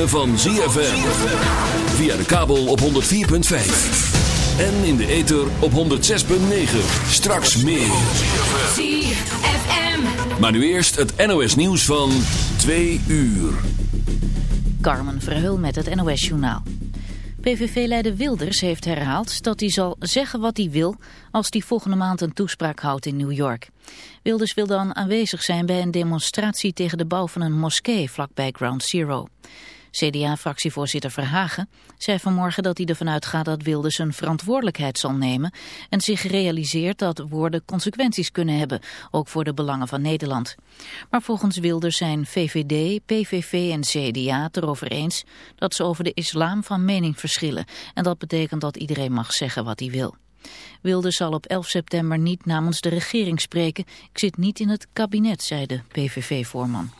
ritme van ZFM. Via de kabel op 104.5. En in de ether op 106.9. Straks meer. ZFM. Maar nu eerst het NOS nieuws van 2 uur. Carmen Verheul met het NOS Journaal. PVV-leider Wilders heeft herhaald dat hij zal zeggen wat hij wil als hij volgende maand een toespraak houdt in New York. Wilders wil dan aanwezig zijn bij een demonstratie tegen de bouw van een moskee vlakbij Ground Zero. CDA-fractievoorzitter Verhagen zei vanmorgen dat hij ervan uitgaat dat Wilders een verantwoordelijkheid zal nemen en zich realiseert dat woorden consequenties kunnen hebben, ook voor de belangen van Nederland. Maar volgens Wilders zijn VVD, PVV en CDA het erover eens dat ze over de islam van mening verschillen en dat betekent dat iedereen mag zeggen wat hij wil. Wilders zal op 11 september niet namens de regering spreken. Ik zit niet in het kabinet, zei de PVV-voorman.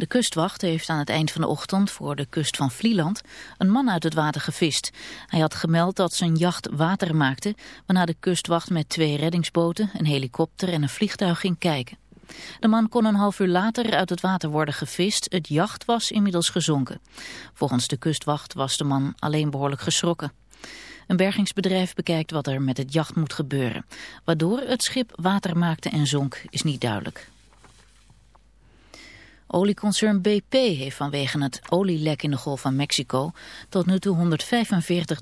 De kustwacht heeft aan het eind van de ochtend voor de kust van Vlieland een man uit het water gevist. Hij had gemeld dat zijn jacht water maakte, waarna de kustwacht met twee reddingsboten, een helikopter en een vliegtuig ging kijken. De man kon een half uur later uit het water worden gevist. Het jacht was inmiddels gezonken. Volgens de kustwacht was de man alleen behoorlijk geschrokken. Een bergingsbedrijf bekijkt wat er met het jacht moet gebeuren. Waardoor het schip water maakte en zonk is niet duidelijk. Olieconcern BP heeft vanwege het olielek in de Golf van Mexico tot nu toe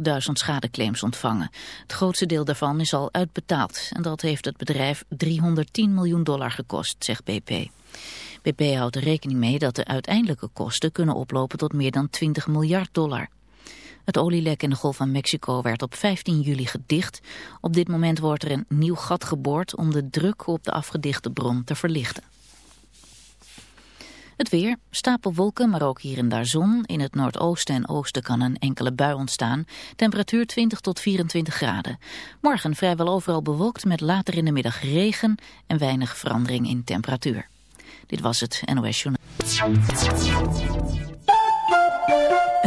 145.000 schadeclaims ontvangen. Het grootste deel daarvan is al uitbetaald en dat heeft het bedrijf 310 miljoen dollar gekost, zegt BP. BP houdt er rekening mee dat de uiteindelijke kosten kunnen oplopen tot meer dan 20 miljard dollar. Het olielek in de Golf van Mexico werd op 15 juli gedicht. Op dit moment wordt er een nieuw gat geboord om de druk op de afgedichte bron te verlichten. Het weer, stapelwolken, maar ook hier en daar zon. In het noordoosten en oosten kan een enkele bui ontstaan. Temperatuur 20 tot 24 graden. Morgen vrijwel overal bewolkt met later in de middag regen en weinig verandering in temperatuur. Dit was het NOS Journaal.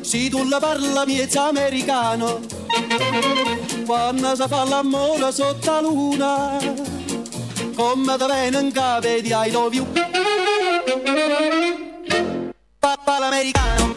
Se tu la parla miezza americano Quando si fa l'amore sotto la luna Come da bene in cave di I love you. Papà l'americano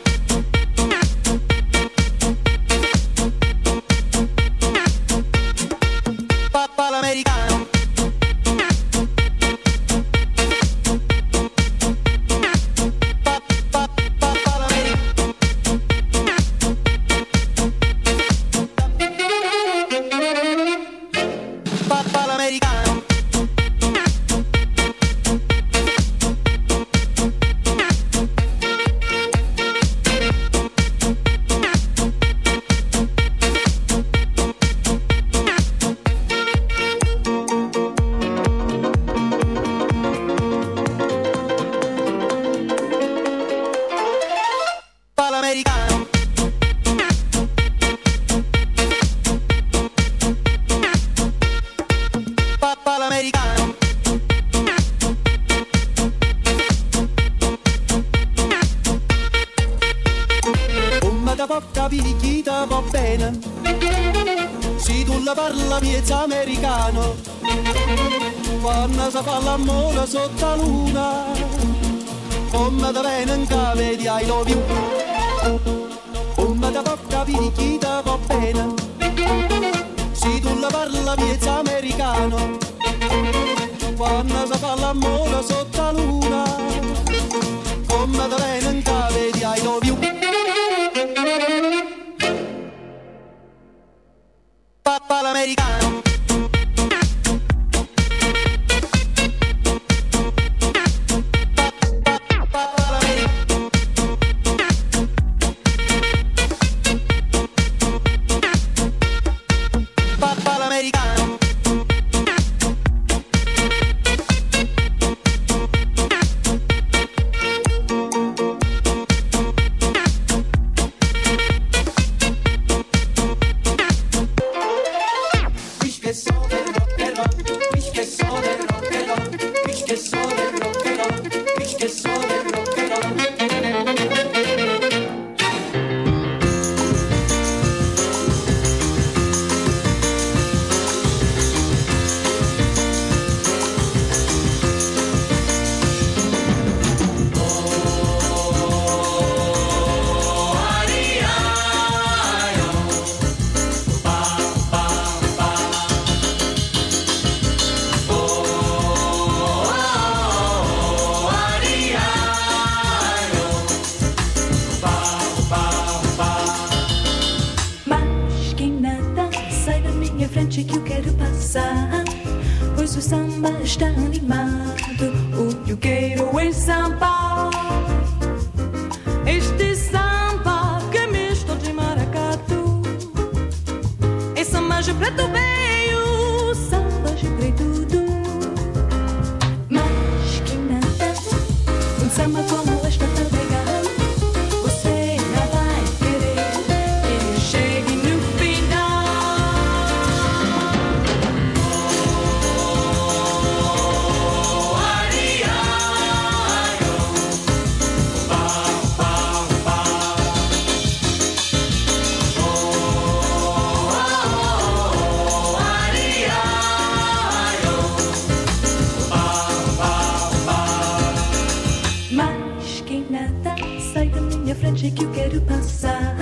minha frente que eu quero passar.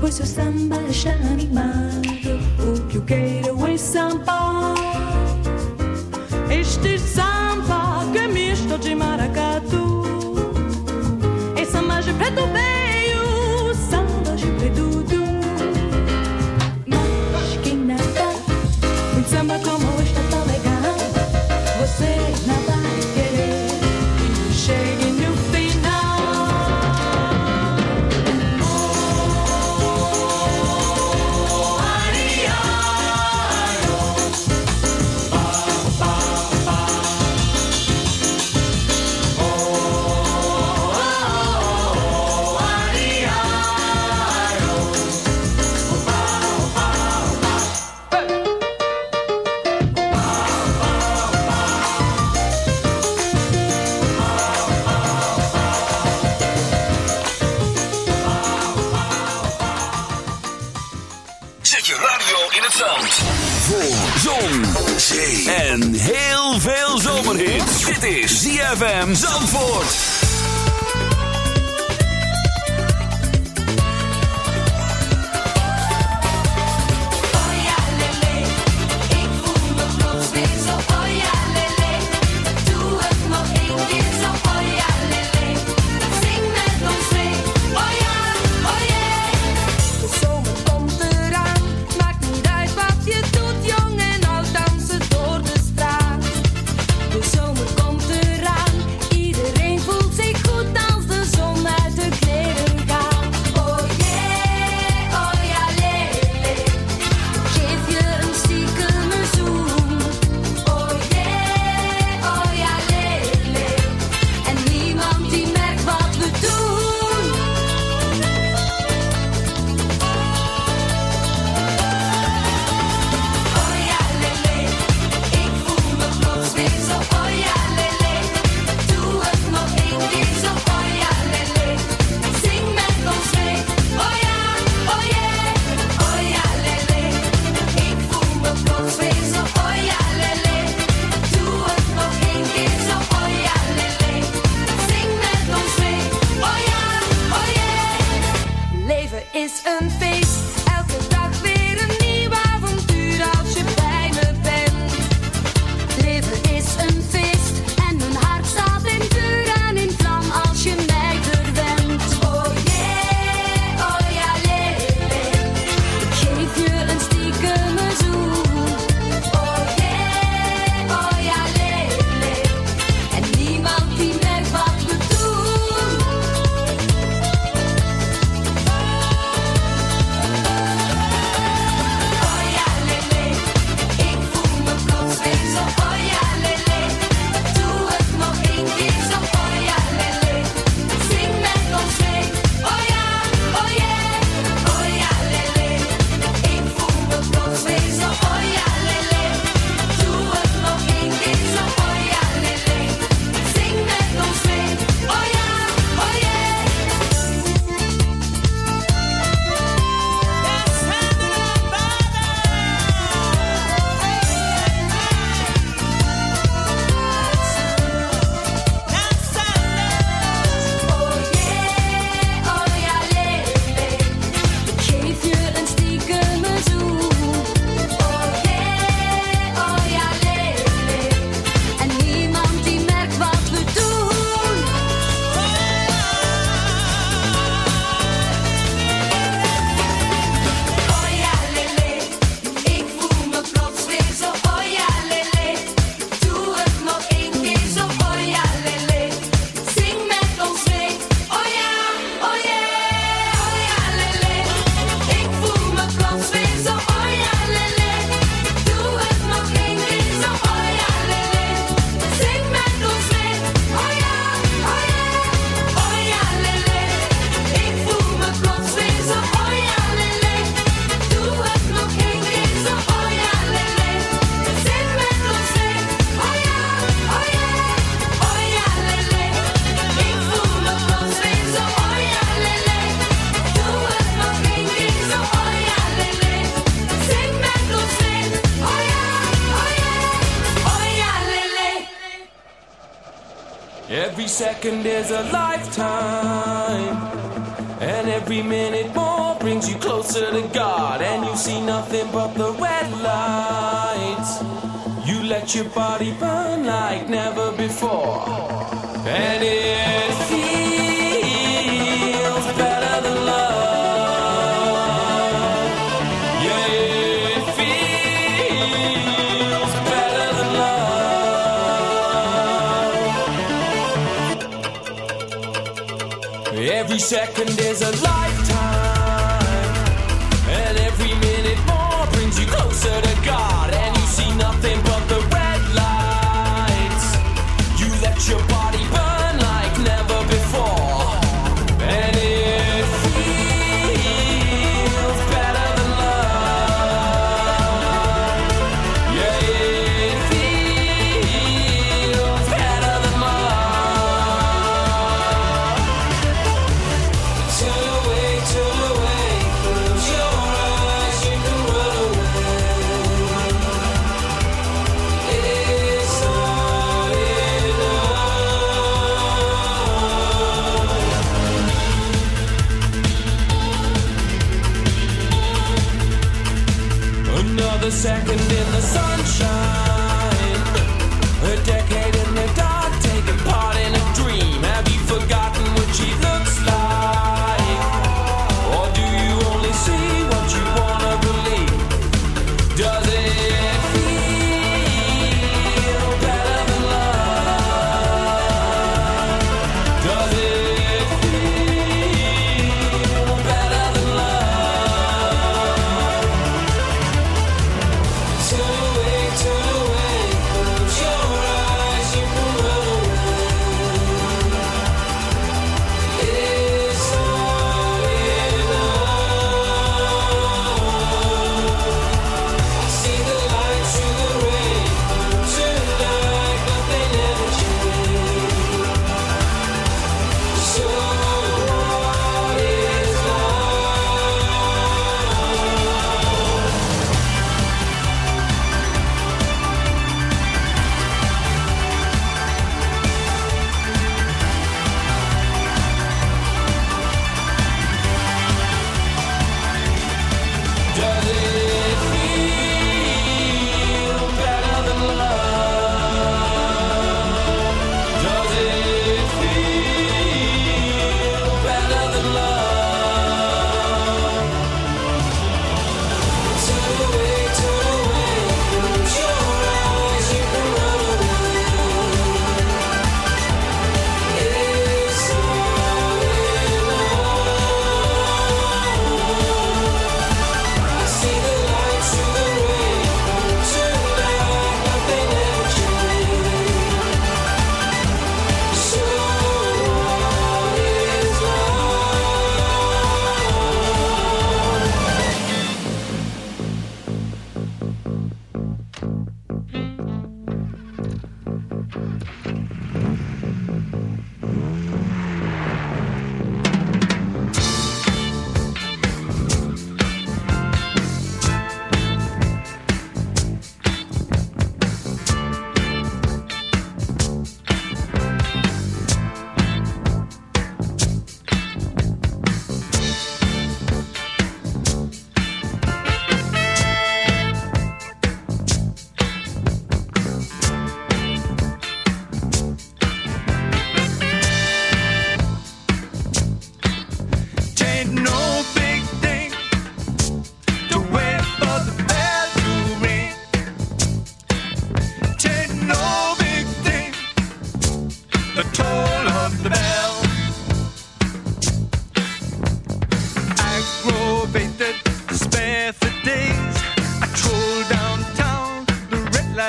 Pois seu samba já tá animado. O que eu quero é samba. Este samba que é misto de maracatu. É Essa magia preto bem. ZFM Zandvoort. your body burn like never before. And it feels better than love. Yeah, it feels better than love. Every second.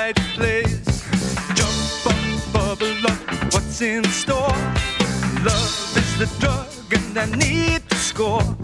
right place. Jump up, bubble up, what's in store? Love is the drug, and I need to score.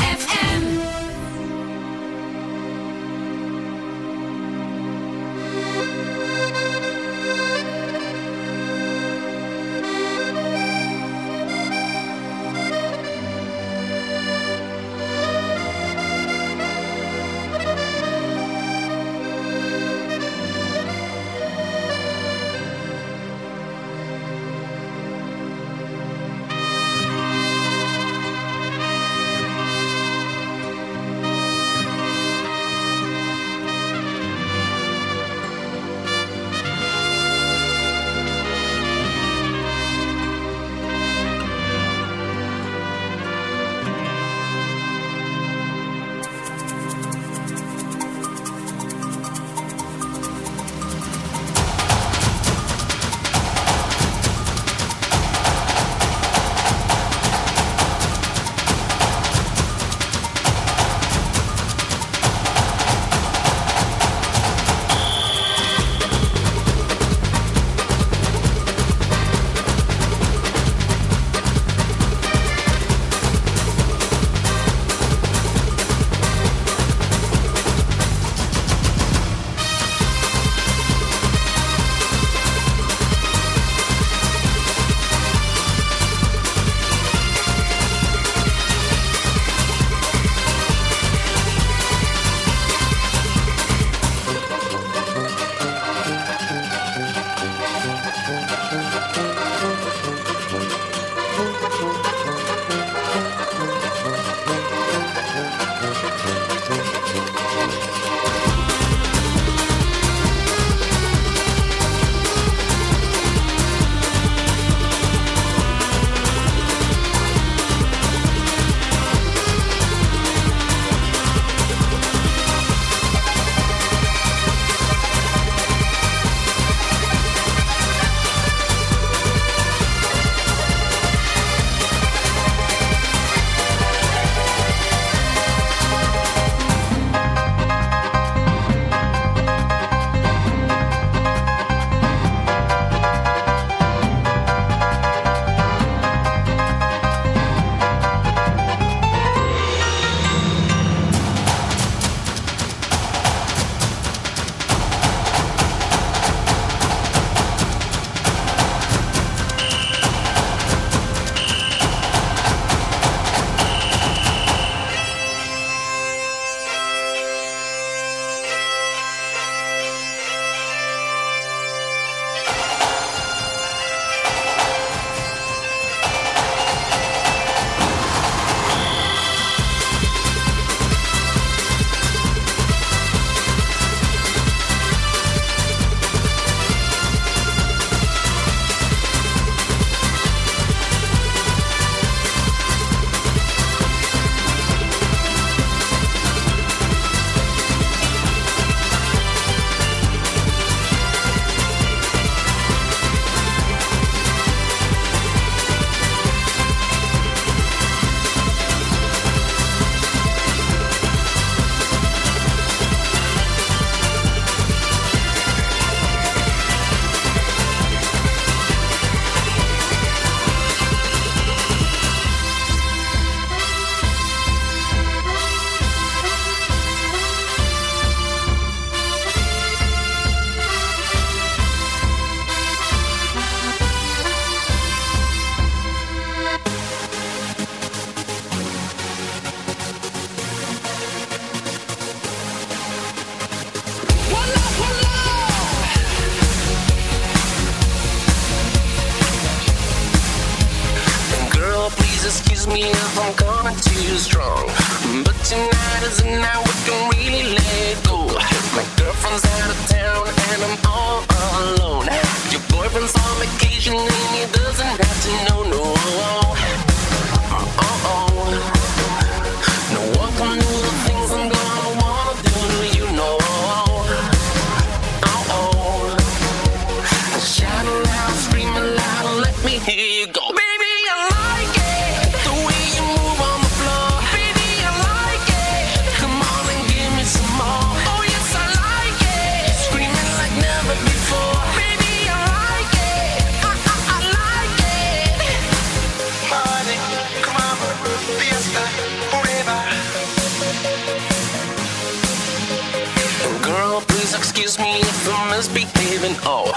even owe.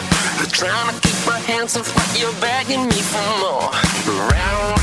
Trying to keep my hands off, but you're begging me for more. Round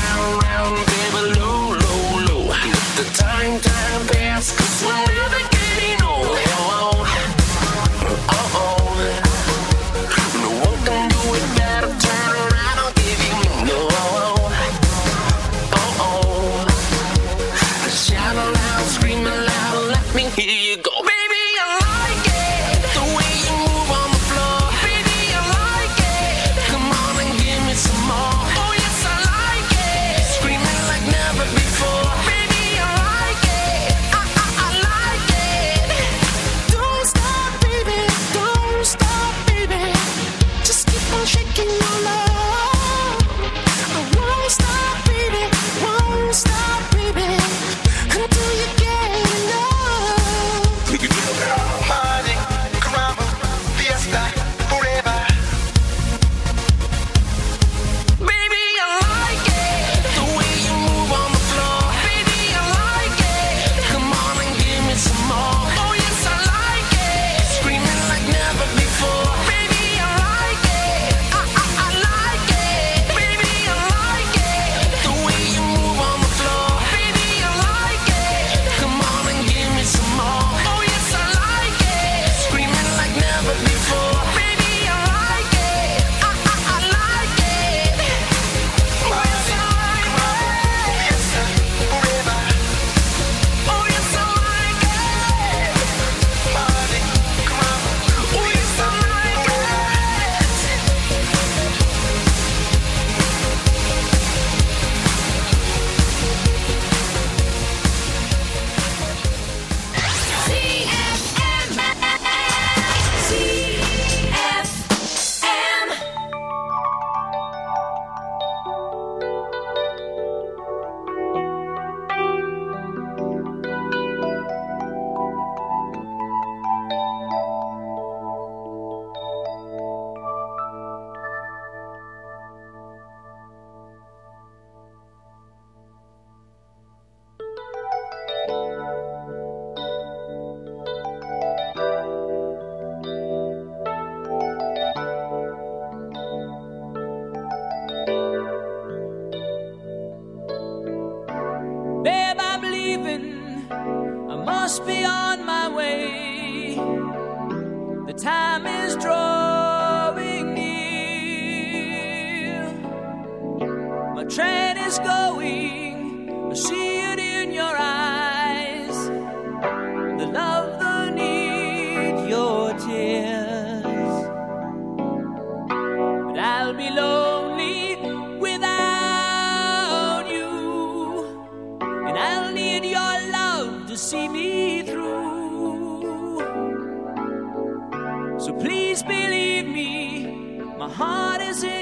heart is in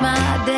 my day.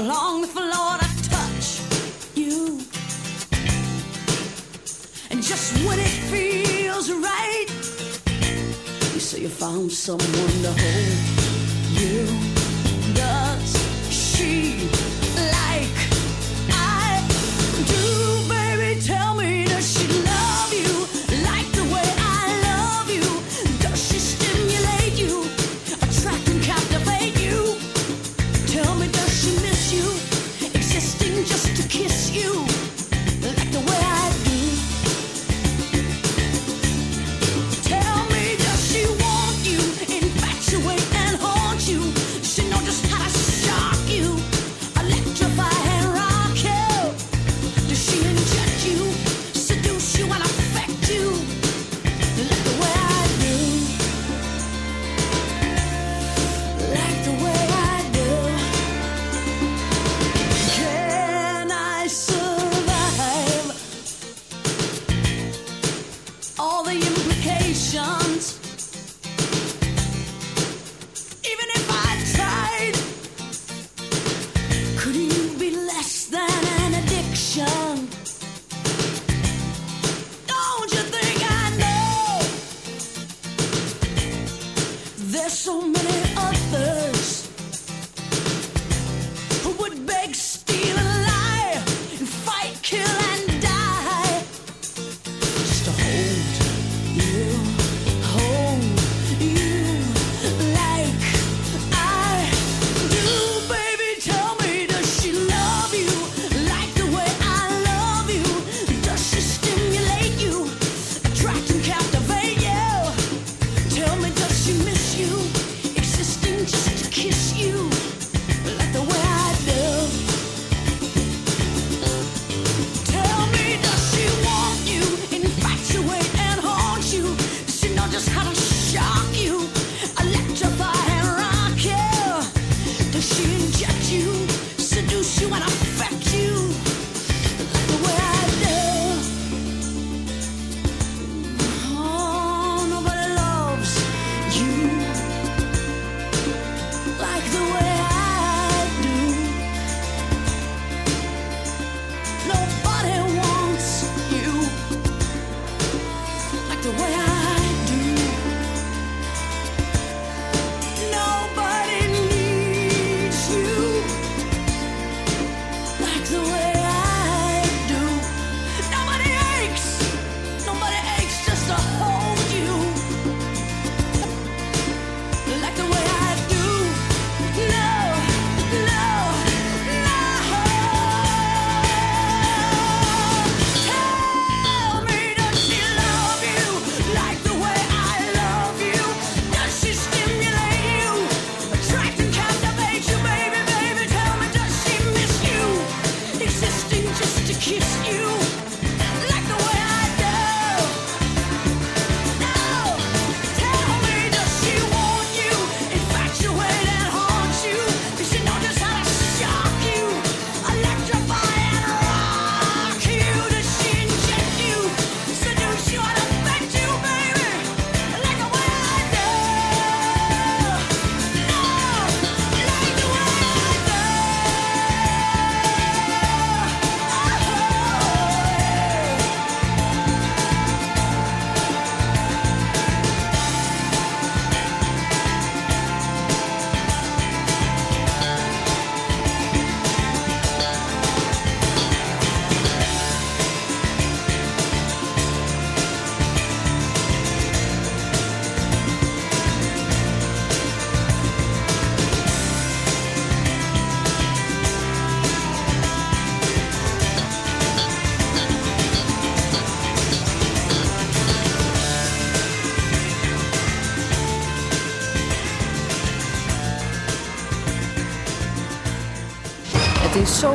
along the floor I touch you. And just when it feels right, you say you found someone to hold you.